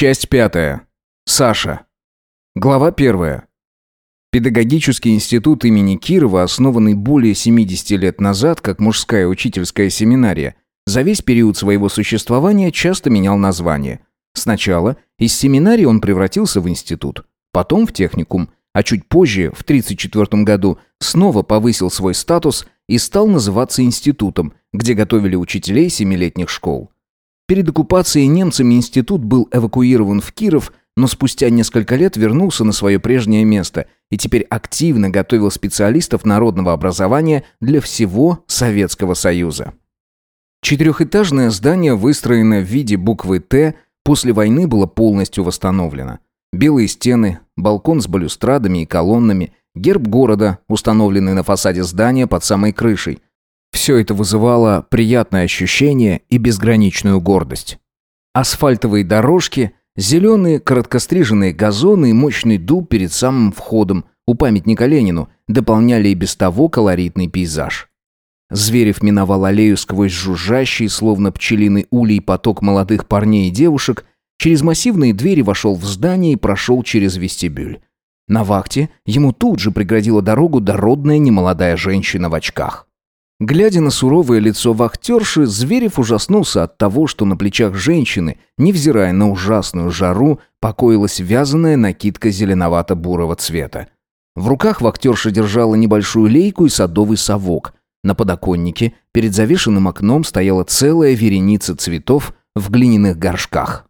Часть пятая. Саша. Глава первая. Педагогический институт имени Кирова, основанный более 70 лет назад как мужская учительская семинария, за весь период своего существования часто менял название. Сначала из семинарии он превратился в институт, потом в техникум, а чуть позже, в 1934 году, снова повысил свой статус и стал называться институтом, где готовили учителей семилетних школ. Перед оккупацией немцами институт был эвакуирован в Киров, но спустя несколько лет вернулся на свое прежнее место и теперь активно готовил специалистов народного образования для всего Советского Союза. Четырехэтажное здание, выстроенное в виде буквы «Т», после войны было полностью восстановлено. Белые стены, балкон с балюстрадами и колоннами, герб города, установленный на фасаде здания под самой крышей – все это вызывало приятное ощущение и безграничную гордость. Асфальтовые дорожки, зеленые короткостриженные газоны и мощный дуб перед самым входом у памятника Ленину дополняли и без того колоритный пейзаж. Зверев миновал аллею сквозь жужжащий, словно пчелиный улей, поток молодых парней и девушек, через массивные двери вошел в здание и прошел через вестибюль. На вахте ему тут же преградила дорогу дородная немолодая женщина в очках. Глядя на суровое лицо вахтерши, Зверев ужаснулся от того, что на плечах женщины, невзирая на ужасную жару, покоилась вязаная накидка зеленовато-бурого цвета. В руках вахтерша держала небольшую лейку и садовый совок. На подоконнике перед завешенным окном стояла целая вереница цветов в глиняных горшках.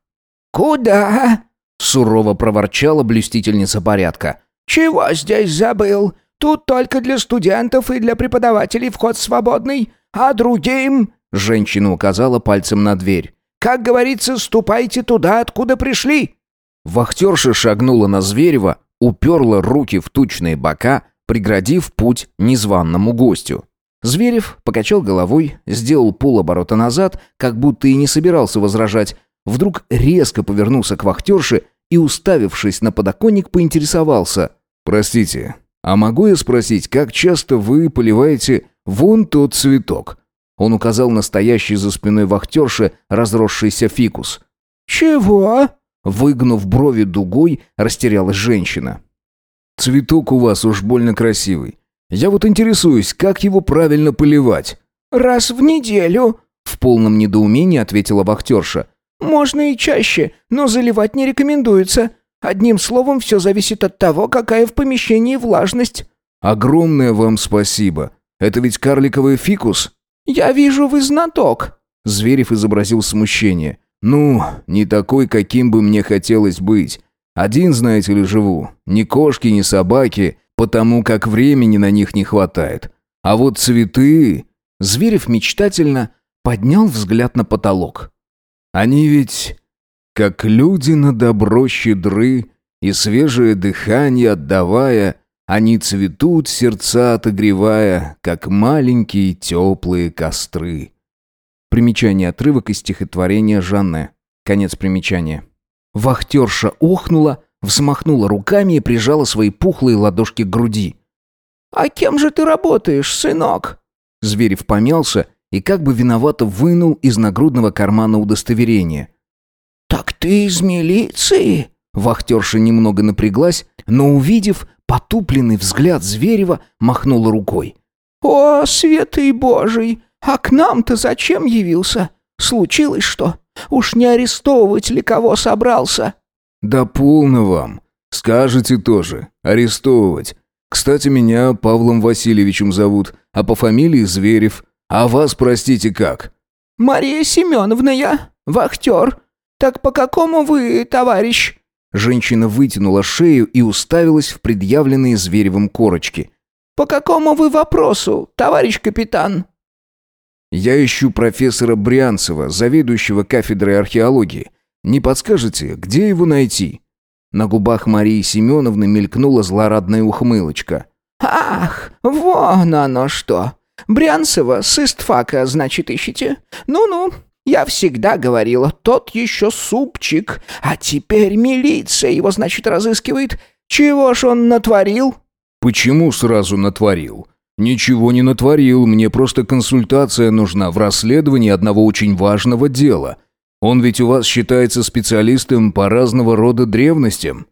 «Куда?» — сурово проворчала блюстительница порядка. «Чего здесь забыл? Тут только для студентов и для преподавателей вход свободный, а другим...» Женщина указала пальцем на дверь. «Как говорится, ступайте туда, откуда пришли». Вахтерша шагнула на Зверева, уперла руки в тучные бока, преградив путь незваному гостю. Зверев покачал головой, сделал полоборота назад, как будто и не собирался возражать, вдруг резко повернулся к вахтерше и, уставившись на подоконник, поинтересовался. «Простите, «А могу я спросить, как часто вы поливаете вон тот цветок?» Он указал на стоящий за спиной вахтерши разросшийся фикус. «Чего?» Выгнув брови дугой, растерялась женщина. «Цветок у вас уж больно красивый. Я вот интересуюсь, как его правильно поливать?» «Раз в неделю», — в полном недоумении ответила вахтерша. «Можно и чаще, но заливать не рекомендуется. Одним словом, все зависит от того, какая в помещении влажность». «Огромное вам спасибо. Это ведь карликовый фикус?» «Я вижу, вы знаток». Зверев изобразил смущение. «Ну, не такой, каким бы мне хотелось быть. Один, знаете ли, живу. Ни кошки, ни собаки, потому как времени на них не хватает. А вот цветы...» Зверев мечтательно поднял взгляд на потолок. «Они ведь как люди на добро щедры, и свежее дыхание отдавая, они цветут, сердца отогревая, как маленькие теплые костры. Примечание отрывок из стихотворения Жанне. Конец примечания. Вахтерша охнула, взмахнула руками и прижала свои пухлые ладошки к груди. «А кем же ты работаешь, сынок?» Зверев помялся и как бы виновато вынул из нагрудного кармана удостоверение – «Так ты из милиции?» Вахтерша немного напряглась, но, увидев потупленный взгляд Зверева, махнула рукой. «О, святый божий! А к нам-то зачем явился? Случилось что? Уж не арестовывать ли кого собрался?» «Да полно вам. Скажете тоже. Арестовывать. Кстати, меня Павлом Васильевичем зовут, а по фамилии Зверев. А вас, простите, как?» «Мария Семеновна я. Вахтер. «Так по какому вы, товарищ?» Женщина вытянула шею и уставилась в предъявленные Зверевым корочки. «По какому вы вопросу, товарищ капитан?» «Я ищу профессора Брянцева, заведующего кафедрой археологии. Не подскажете, где его найти?» На губах Марии Семеновны мелькнула злорадная ухмылочка. «Ах, вон оно что! Брянцева с истфака, значит, ищете? Ну-ну, я всегда говорила, тот еще супчик, а теперь милиция его, значит, разыскивает. Чего ж он натворил?» «Почему сразу натворил?» «Ничего не натворил, мне просто консультация нужна в расследовании одного очень важного дела». Он ведь у вас считается специалистом по разного рода древностям».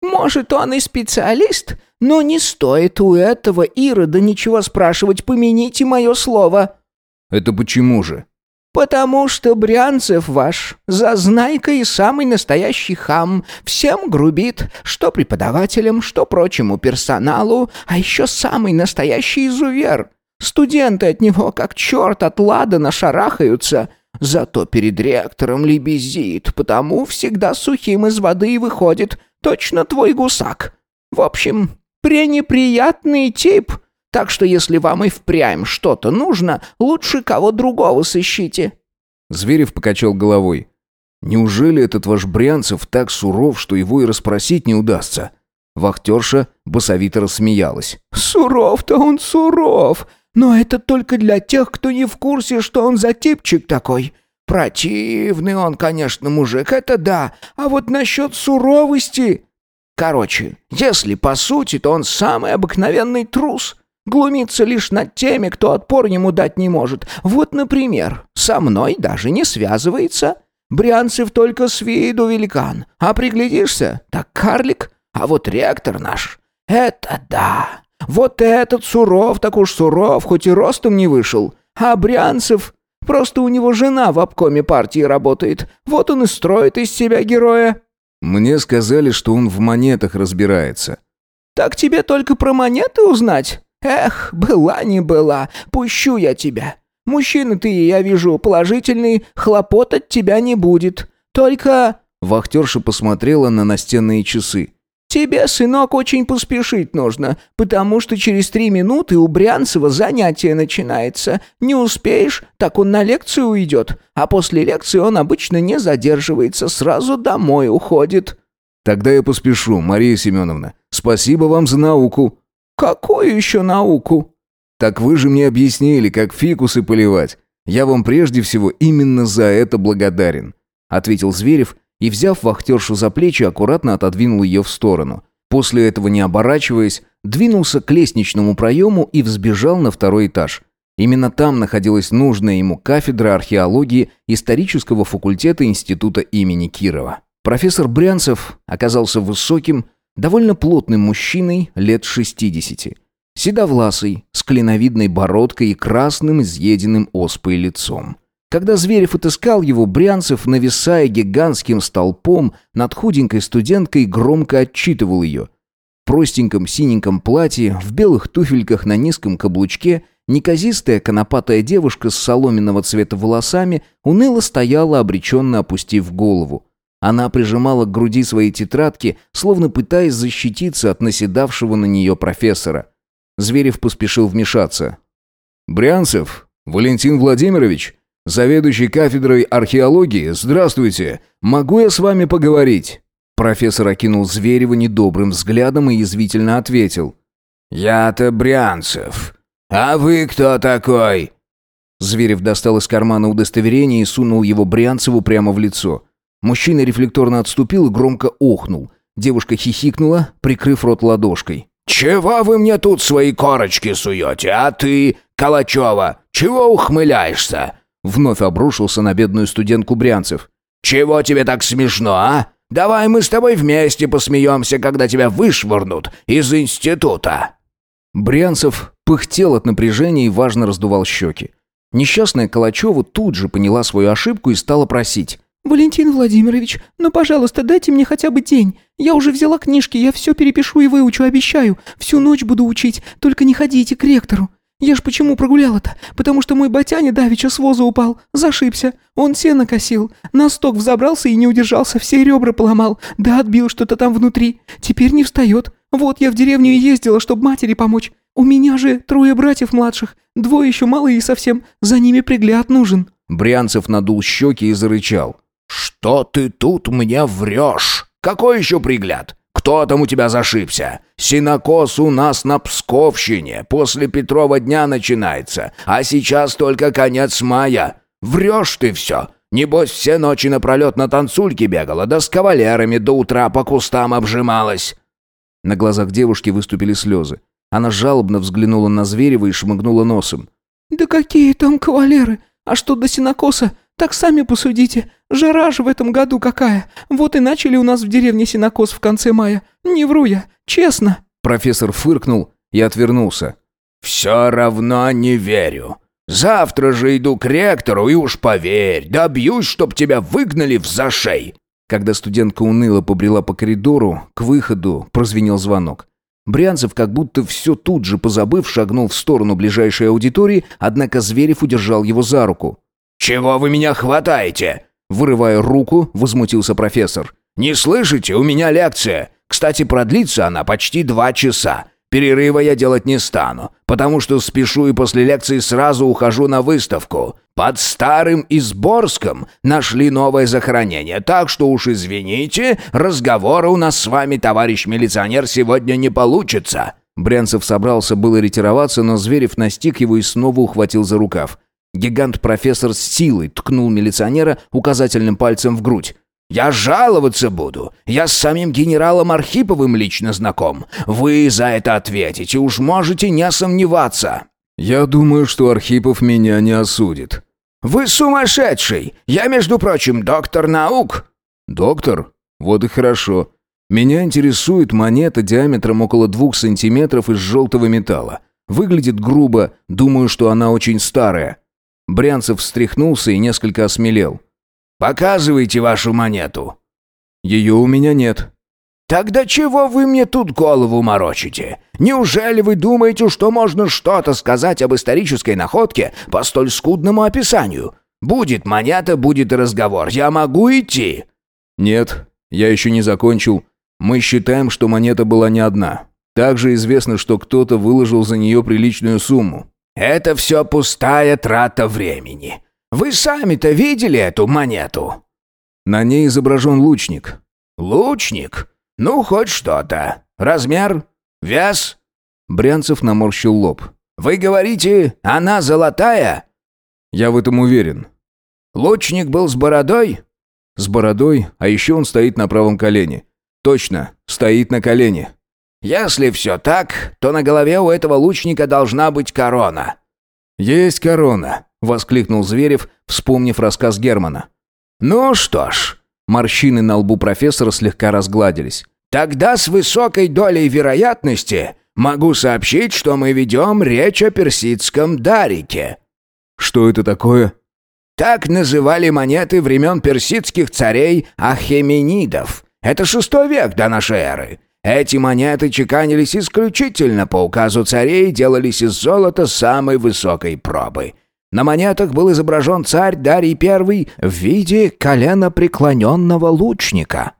«Может, он и специалист, но не стоит у этого Ирода ничего спрашивать, помяните мое слово». «Это почему же?» «Потому что Брянцев ваш, зазнайка и самый настоящий хам, всем грубит, что преподавателям, что прочему персоналу, а еще самый настоящий изувер. Студенты от него как черт от ладана шарахаются, зато перед ректором лебезит, потому всегда сухим из воды и выходит, точно твой гусак. В общем, пренеприятный тип». Так что если вам и впрямь что-то нужно, лучше кого другого сыщите». Зверев покачал головой. «Неужели этот ваш Брянцев так суров, что его и расспросить не удастся?» Вахтерша басовито рассмеялась. «Суров-то он суров, но это только для тех, кто не в курсе, что он за типчик такой. Противный он, конечно, мужик, это да, а вот насчет суровости...» Короче, если по сути, то он самый обыкновенный трус. Глумится лишь над теми, кто отпор ему дать не может. Вот, например, со мной даже не связывается. Брянцев только с виду великан, а приглядишься, так карлик. А вот ректор наш, это да. Вот этот суров, так уж суров, хоть и ростом не вышел. А Брянцев, просто у него жена в обкоме партии работает. Вот он и строит из себя героя. Мне сказали, что он в монетах разбирается. Так тебе только про монеты узнать? «Эх, была не была, пущу я тебя. Мужчина ты, я вижу, положительный, хлопот от тебя не будет. Только...» Вахтерша посмотрела на настенные часы. «Тебе, сынок, очень поспешить нужно, потому что через три минуты у Брянцева занятие начинается. Не успеешь, так он на лекцию уйдет, а после лекции он обычно не задерживается, сразу домой уходит». «Тогда я поспешу, Мария Семеновна. Спасибо вам за науку». «Какую еще науку?» «Так вы же мне объяснили, как фикусы поливать. Я вам прежде всего именно за это благодарен», — ответил Зверев и, взяв вахтершу за плечи, аккуратно отодвинул ее в сторону. После этого, не оборачиваясь, двинулся к лестничному проему и взбежал на второй этаж. Именно там находилась нужная ему кафедра археологии исторического факультета Института имени Кирова. Профессор Брянцев оказался высоким, Довольно плотным мужчиной лет 60. Седовласый, с клиновидной бородкой и красным, изъеденным оспой лицом. Когда Зверев отыскал его, Брянцев, нависая гигантским столпом над худенькой студенткой, громко отчитывал ее. В простеньком синеньком платье, в белых туфельках на низком каблучке, неказистая конопатая девушка с соломенного цвета волосами уныло стояла, обреченно опустив голову. Она прижимала к груди свои тетрадки, словно пытаясь защититься от наседавшего на нее профессора. Зверев поспешил вмешаться. «Брянцев, Валентин Владимирович, заведующий кафедрой археологии, здравствуйте. Могу я с вами поговорить?» Профессор окинул Зверева недобрым взглядом и язвительно ответил. «Я-то Брянцев. А вы кто такой?» Зверев достал из кармана удостоверение и сунул его Брянцеву прямо в лицо. Мужчина рефлекторно отступил и громко охнул. Девушка хихикнула, прикрыв рот ладошкой. «Чего вы мне тут свои корочки суете, а ты, Калачева, чего ухмыляешься?» Вновь обрушился на бедную студентку Брянцев. «Чего тебе так смешно, а? Давай мы с тобой вместе посмеемся, когда тебя вышвырнут из института!» Брянцев пыхтел от напряжения и важно раздувал щеки. Несчастная Калачева тут же поняла свою ошибку и стала просить. «Валентин Владимирович, ну, пожалуйста, дайте мне хотя бы день. Я уже взяла книжки, я все перепишу и выучу, обещаю. Всю ночь буду учить, только не ходите к ректору. Я ж почему прогуляла-то? Потому что мой батяня давеча с воза упал, зашибся. Он сено косил, на сток взобрался и не удержался, все ребра поломал, да отбил что-то там внутри. Теперь не встает. Вот я в деревню и ездила, чтобы матери помочь. У меня же трое братьев младших, двое еще малые совсем, за ними пригляд нужен». Брянцев надул щеки и зарычал. «Что ты тут мне врешь? Какой еще пригляд? Кто там у тебя зашибся? Синокос у нас на Псковщине. После Петрова дня начинается, а сейчас только конец мая. Врешь ты все. Небось, все ночи напролет на танцульке бегала, да с кавалерами до утра по кустам обжималась». На глазах девушки выступили слезы. Она жалобно взглянула на Зверева и шмыгнула носом. «Да какие там кавалеры? А что до синокоса? Так сами посудите. Жара же в этом году какая. Вот и начали у нас в деревне синокос в конце мая. Не вру я, честно». Профессор фыркнул и отвернулся. «Все равно не верю. Завтра же иду к ректору и уж поверь, добьюсь, чтоб тебя выгнали в зашей». Когда студентка уныло побрела по коридору, к выходу прозвенел звонок. Брянцев, как будто все тут же позабыв, шагнул в сторону ближайшей аудитории, однако Зверев удержал его за руку. «Чего вы меня хватаете?» Вырывая руку, возмутился профессор. «Не слышите? У меня лекция. Кстати, продлится она почти два часа. Перерыва я делать не стану, потому что спешу и после лекции сразу ухожу на выставку. Под Старым Изборском нашли новое захоронение, так что уж извините, разговора у нас с вами, товарищ милиционер, сегодня не получится». Брянцев собрался было ретироваться, но Зверев настиг его и снова ухватил за рукав. Гигант-профессор с силой ткнул милиционера указательным пальцем в грудь. «Я жаловаться буду. Я с самим генералом Архиповым лично знаком. Вы за это ответите, уж можете не сомневаться». «Я думаю, что Архипов меня не осудит». «Вы сумасшедший! Я, между прочим, доктор наук». «Доктор? Вот и хорошо. Меня интересует монета диаметром около двух сантиметров из желтого металла. Выглядит грубо, думаю, что она очень старая». Брянцев встряхнулся и несколько осмелел. Показывайте вашу монету». «Ее у меня нет». «Тогда чего вы мне тут голову морочите? Неужели вы думаете, что можно что-то сказать об исторической находке по столь скудному описанию? Будет монета, будет разговор. Я могу идти?» «Нет, я еще не закончил. Мы считаем, что монета была не одна. Также известно, что кто-то выложил за нее приличную сумму». «Это все пустая трата времени. Вы сами-то видели эту монету?» «На ней изображен лучник». «Лучник? Ну, хоть что-то. Размер? Вес?» Брянцев наморщил лоб. «Вы говорите, она золотая?» «Я в этом уверен». «Лучник был с бородой?» «С бородой, а еще он стоит на правом колене». «Точно, стоит на колене». «Если все так, то на голове у этого лучника должна быть корона». «Есть корона», — воскликнул Зверев, вспомнив рассказ Германа. «Ну что ж...» Морщины на лбу профессора слегка разгладились. «Тогда с высокой долей вероятности могу сообщить, что мы ведем речь о персидском дарике». «Что это такое?» «Так называли монеты времен персидских царей Ахеменидов. Это шестой век до нашей эры. Эти монеты чеканились исключительно по указу царей и делались из золота самой высокой пробы. На монетах был изображен царь Дарий I в виде коленопреклоненного лучника.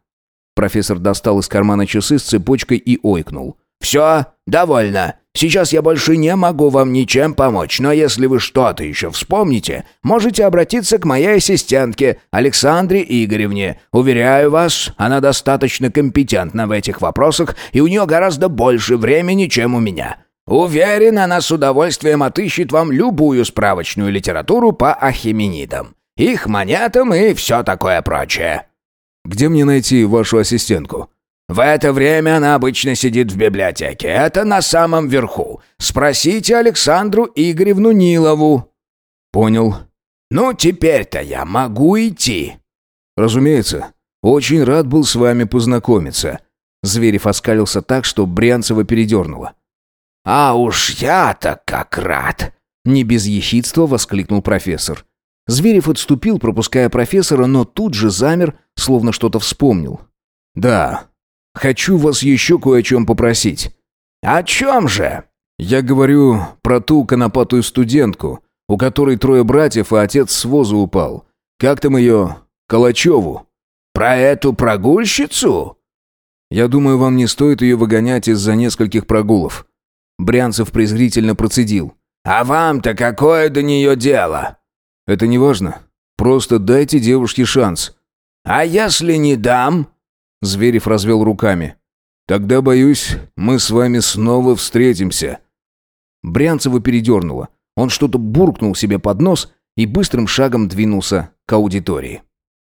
Профессор достал из кармана часы с цепочкой и ойкнул. «Все, довольно. Сейчас я больше не могу вам ничем помочь, но если вы что-то еще вспомните, можете обратиться к моей ассистентке Александре Игоревне. Уверяю вас, она достаточно компетентна в этих вопросах, и у нее гораздо больше времени, чем у меня. Уверен, она с удовольствием отыщет вам любую справочную литературу по ахименидам, их монетам и все такое прочее». «Где мне найти вашу ассистентку?» «В это время она обычно сидит в библиотеке. Это на самом верху. Спросите Александру Игоревну Нилову». «Понял». «Ну, теперь-то я могу идти». «Разумеется. Очень рад был с вами познакомиться». Зверев оскалился так, что Брянцева передернуло. «А уж я-то как рад!» Не без ехидства воскликнул профессор. Зверев отступил, пропуская профессора, но тут же замер, словно что-то вспомнил. «Да, хочу вас еще кое о чем попросить». «О чем же?» «Я говорю про ту конопатую студентку, у которой трое братьев, и отец с воза упал. Как там ее? Калачеву?» «Про эту прогульщицу?» «Я думаю, вам не стоит ее выгонять из-за нескольких прогулов. Брянцев презрительно процедил. «А вам-то какое до нее дело?» «Это не важно. Просто дайте девушке шанс». «А если не дам?» Зверев развел руками. «Тогда, боюсь, мы с вами снова встретимся». Брянцева передернуло. Он что-то буркнул себе под нос и быстрым шагом двинулся к аудитории.